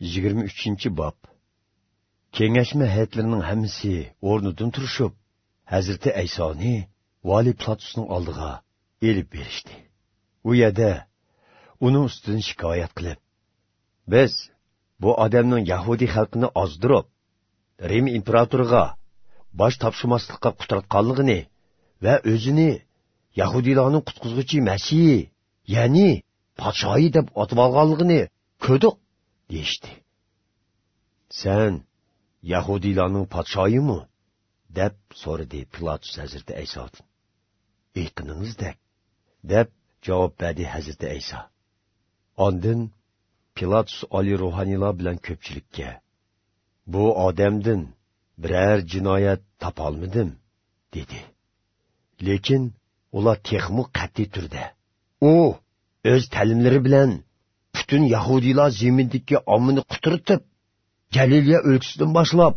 yigirma uchinchi bob. Kengashma hayitlarning hammasi o'rnidan turishib hazrati aysoni vali platusning oldiga elib berishdi. U yerda uning ustidan shikoyat qilib biz bu odamning Yahudi xalqini ozdirib rim imperatoriga bosh topshirmaslikka qutratganligini va o'zini yahudiylarning qutqizguchi Masih, ya'ni podshoyi deb otib olganligini ko'rdik. Deyishdi sen yahudiylarning podshoyimi deb so'radi pilatus hazrati aysodan eqiningizdek deb javob berdi hazrati ayso ondin pilatus oliy ruhoniylar bilan ko'pchilikka bu odamdin biror jinoyat topolmadim dedi. Lekin ular texmu qat'iy turdi u o'z ta'limlari bilan butun yahudiylar zemindagi ommani quturtib galiliya o'lkasidan boshlab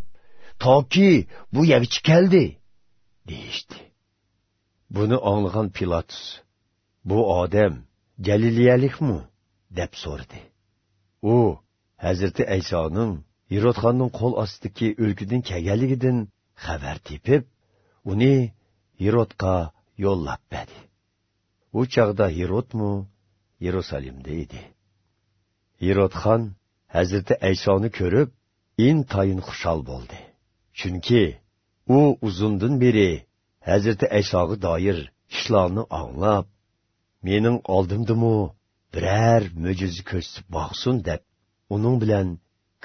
toki bu yergacha keldi deyishdi. Buni anglagan pilatus bu odam galiliyalikmi deb so'radi. U hazrati aysoning Herodxonning qo'l ostidagi o'lkidan kelganligidan xabar tepib uni Herodga yo'llab berdi. U chog'da Herodmu Yerusalimda edi. Herodxon Hazreti Aysoni ko'rib intayin xushal bo'ldi. Chunki u uzundan beri Hazreti Aysoga doir ishlarni anglab mening oldimdimu biror mo'jiza ko'rsatib boqsin deb uning bilan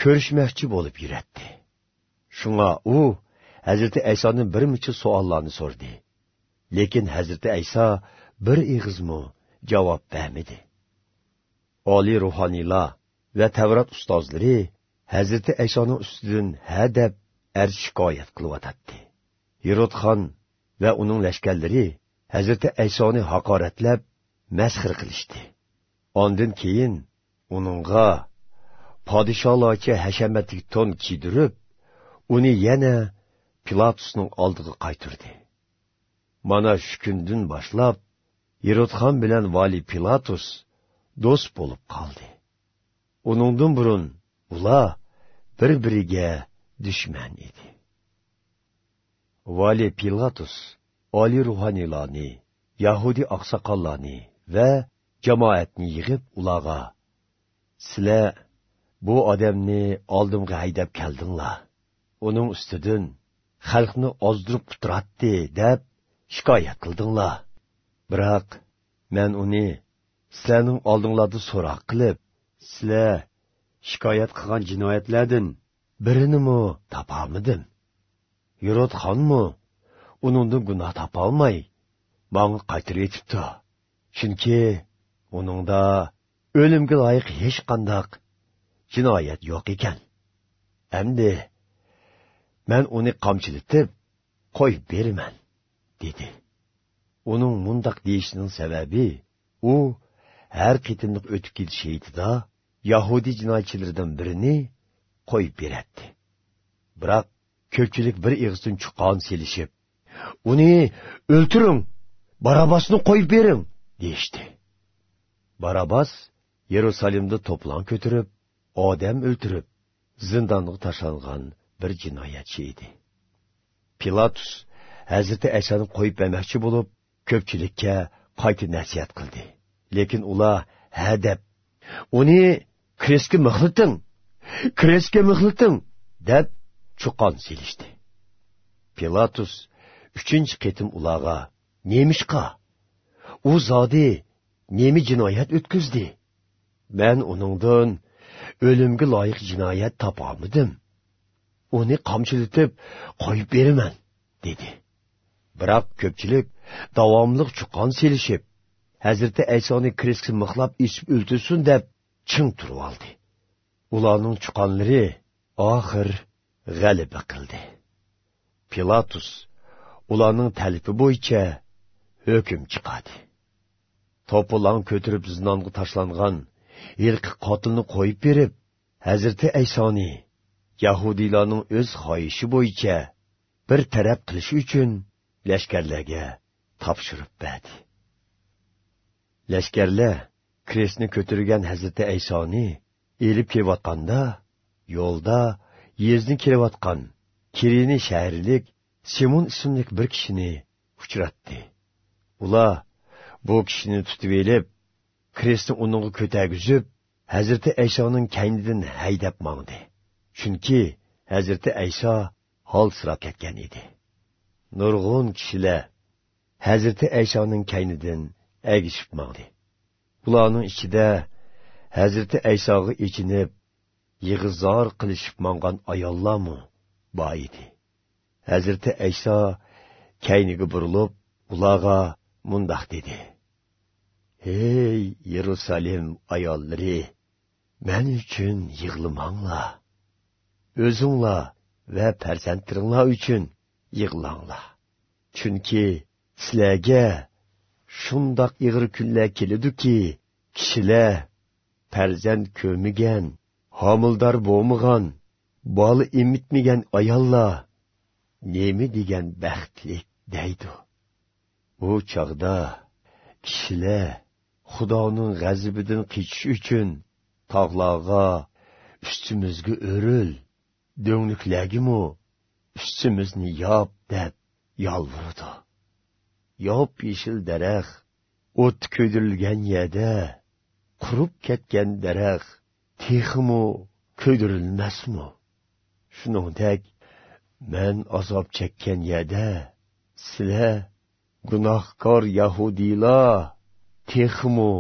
ko'rishmoqchi bo'lib yuratdi. Shunga u hazrati aysoni bir muncha savollarni so'rdi. Lekin hazrati ayso bir ig'izmu javob bermadi. Oliy ruhoniylar va tavrat ustozlari hazrati aysoning ustidan ha deb ar shikoyat qilyotadi yerodxon va uning lashkarlari hazrati aysoni haqoratlab masxir qilishdi ondan keyin uningga podsholarcha hashamatli to'n kiydirib uni yana pilatusning oldiga qaytirdi mana shu kundan boshlab yerodxon bilan vali pilatus do'st bo'lib qoldi. Uningdan burun ular bir biriga dushman edi. Vali pilatus oliy ruhoniylarni yahudiy oqsoqollarni va jamoatni yig'ib ularga sizlar bu odamni oldimga haydab keldinglar. Uning ustidan xalqni ozdirib quturatdi deb shikoyat qildinglar. Biroq men uni sizlarning oldinglarda so'roq qilib sizlar shikoyat qilgan jinoyatlardan birinimi topolmidim yurod xonmi? Uningdan gunoh topolmay manga qaytirib yetibdi. Chunki uningda o'limga loyiq hech qandoq jinoyat yo'q ekan. Endi men uni qamchilatib qo'yib beraman dedi. Uning mundoq deyishining sababi u har qitimliq o'tib ketish heytida yahudiy jinoyatchilaridan birini qo'yib beradi biroq ko'pchilik bir ig'izdan chuqon selishib uni o'ltiring barabosni qo'yib bering deyishdi. Barabos yerusalimda to'plan ko'tirib odam o'ltirib zindonga tashlangan bir jinoyatchi edi. Pilatus hazrati aysoni qo'yib bermoqchi bo'lib ko'pchilikka qayta nasihat qildi. Lekin ular ha deb uni kresga mixliting kresga mixliting deb chuqon silishdi. Pilatus uchinchi qitim ularga nemishqa u zodi nemi jinoyat o'tkazdi. Man uningdan o'limga loyiq jinoyat topolmadim uni qamchilatib qo'yib beraman dedi. Biroq ko'pchilik davomliq chuqon selishib hazrati aysoni kreski mixlab ichib o'ltirsin deb ching turib oldi ularning chuqonlari oxir g'alaba qildi. Pilatus ularning talifi bo'yicha hukm chiqadi. To'polon ko'tirib zinonga tashlangan yilqi qotilni qo'yib berib hazrati aysoni yahudiylarning o'z xohishi bo'yicha bir taraf qilish uchun lashkarlarga topshirib berdi. Lashkarlar kresni ko'targan hazrati aysoni elib kelayotganda yo'lda yezni kelayotgan kirini shaharlik simon ismli bir kishini uchratdi. Ular bu kishini tutib elib kresni uningga ko'tagizib hazrati aysoning kaynidan haydab mangdi. Chunki hazrati ayso hol sirab ketgan edi. Nurg'un kishilar hazrati aysoning kaynidan əgi çıxmaqdı. Ulanın ikidə Həzrəti Əysağı ikinib, yığızar qilishib manğan ayollar mı bay idi? Həzrəti Əysa kəynigi burulub, ulağa mundaq dedi. Ey Yerusalim ayolları, mən üçün yığılmaqla, özünla və pərzəntdirinla üçün yığılanla. Çünki sizlərə shundoq ig'ir kunlar kelidiki kishilar farzand ko'migan homildor bo'lmagan bola emitmagan ayollar nemi degan baxtlik deydi. U chog'da kishilar xudoning g'azibidan kechish uchun tog'larga ustimizga o'ril do'ngliklargimu ustimizni yop deb yolvurdi yop yeshil daraxt o't ko'dirilgan yerda qurib ketgan daraxt teximu ko'dirilmasmi? Shuningdek men azob chekkan yerda sizlar gunohkor yahudiylar teximu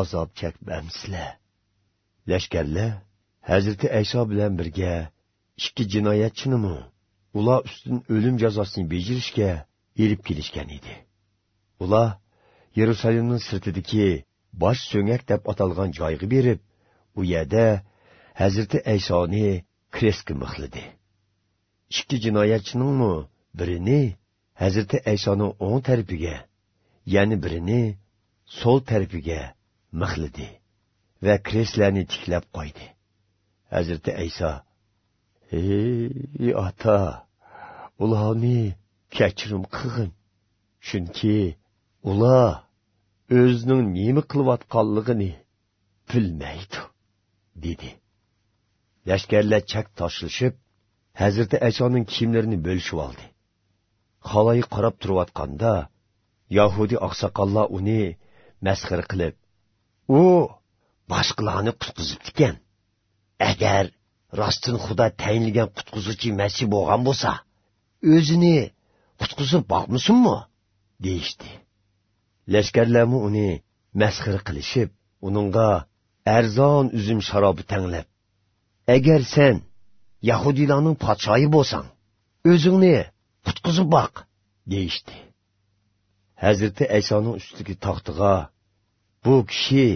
azob chekmamsizlar lashkarlar hazrati ayso bilan birga ikki jinoyatchinimi ular ustun o'lim jazosini bejirishga elib kelishgan edi. Ula, Yeruşalimnin sirtidiki baş söngək dəb atalğan cayğı berib, u yədə Həzirti Əysani kreski mıxlıdı. İki cinayətçinin mu birini Həzirti Əysanın on tərəfigə, yəni birini sol tərəfigə mıxlıdı və kreslərini tikləb qoydu. Həzirti Əysa, Ey ata, ulani, keçirim qığın, çünki ular o'zining nima qilayotganligini bilmaydi dedi. Lashkarlar chak toshilishib hazrati aysoning kiyimlarini bo'lishib oldi xaloyi qarab turayotganda yahudiy oqsoqollar uni masxir qilib u boshqalarni qutqizibdikan agar rostin xudo tayinlagan qutqizuvchi masih bo'lgan bo'lsa o'zini qutqizib boqmisinmi deyishdi lashkarlarmi uni masxir qilishib uningga arzon uzum sharobi tanglab. Agar sen yahudiylarning podshoyi bo'lsang o'zingni qutqizib boq deyishdi. Hazrati aysoning ustidagi taxtiga bu kishi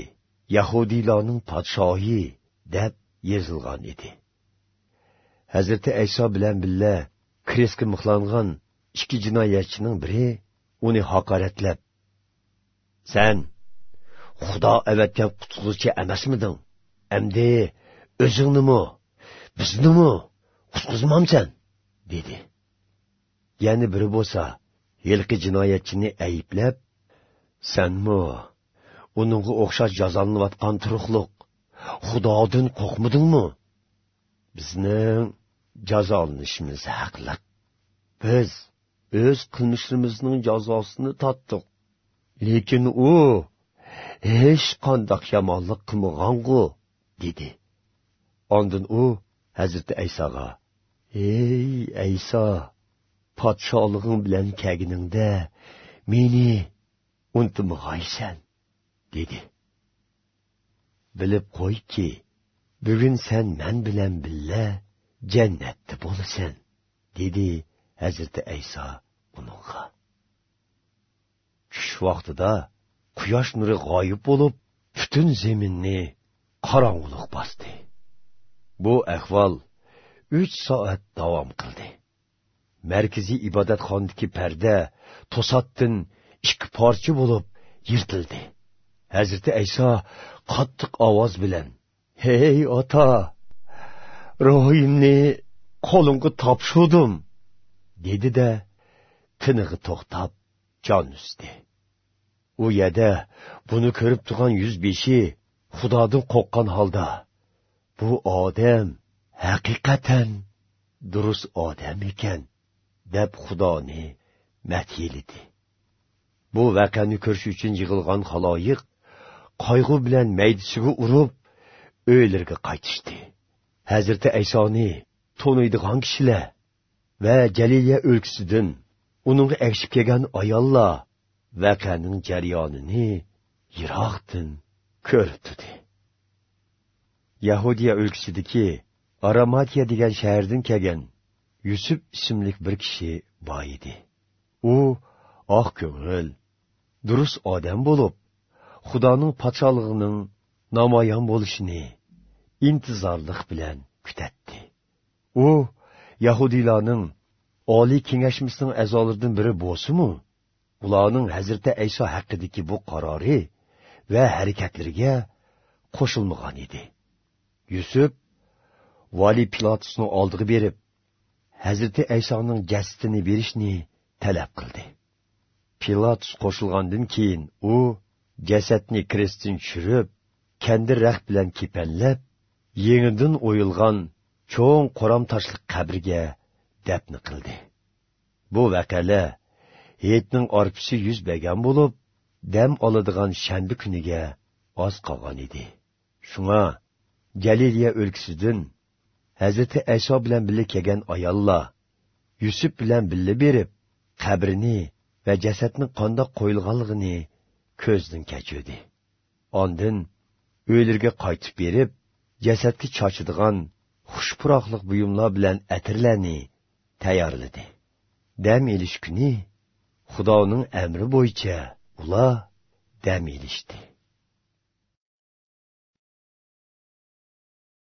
yahudiylarning podshohi deb yozilgan edi. Hazrati ayso bilan birga krestga mixlangan ikki jinoyatchining biri uni haqoratlab san xudo avatgan qutqizuvchi emasmiding? Amdi o'zingnimi? Biznimi? Qutqizmamsan dedi. Yana biri bo'lsa yilqi jinoyatchini ayblab sanmi uningga o'xshash jazolanayotgan turuqliq xudodan qo'rqmidingmi bizning jazolanishimiz haqliq biz o'z qilmishimizning jazosini totdiq lekin u hech qandoq yomonlik qilmagangu dedi. Ondin u hazrati aysoga ey ayso podsholig'ing bilan kelganingda meni unutmag'aysan dedi. Bilib qo'yki bugun sen men bilan billa jannatda bo'lasan dedi hazrati ayso uningga vaqtida quyosh nuri g'oyib bo'lib butun zaminni qorong'ulik bosdi. Bu ahvol uch soat davom qildi. Markaziy ibodatxonadagi parda to'satdan ikki parcha bo'lib yirtildi. Hazrati ayso qattiq ovoz bilan hey ota ruhimni qo'limga topshirdim dedi da tinig'i to'xtab jon uzdi u yerda buni ko'rib turgan yuz beshi xudodan qo'rqqan holda bu odam haqiqatan durust odam ekan deb xudoni mathilidi bu voqeani ko'rish uchun yig'ilgan xaloyiq qayg'u bilan maydisiga urib o'ylarga qaytishdi. Hazrati aysoni to'niydigan kishilar va jaliliya o'lkasidan uning ekshib kelgan ayollar voqeaning jarayonini yiroqdan ko'rib turdi yahudiya o'lkasidagi aramatiya degan shahardan kelgan yusuf ismli bir kishi bor edi. U oq ko'ngil durust odam bo'lib xudoning podsholig'ining namoyon bo'lishini intizorlik bilan kutatdi u yahudiylarning oliy kengashmasining a'zolaridan biri bo'lsimu? Ularning hazrati ayso haqidagi bu qarori va harakatlariga qo'shilmagan edi. Yusuf vali pilotusni oldiga berib hazrati aysoning jasadini berishni talab qildi. Pilotus qo'shilgandan keyin u jasadni krestdan tushirib kandir raq bilan kepanlab yengidin o'yilgan cho'ng qo'ram toshli qabrga dafn qildi. Bu vaqala hetning orpisi yuz bergan bo'lib dam oladigan shanba kuniga oz qolgan edi. Shunga galiliya o'lkasidan hazrati aso bilan birga kelgan ayollar yusuf bilan birga berib qabrini va jasadni qondoq qo'yilganligini ko'zdan kechirdi. Ondin o'ylarga qaytib berib jasadga chochadigan xushpuroqliq buyumlar bilan atirlarni tayyorladi. Dam elish kuni xudoning amri bo'yicha ular dam elishdi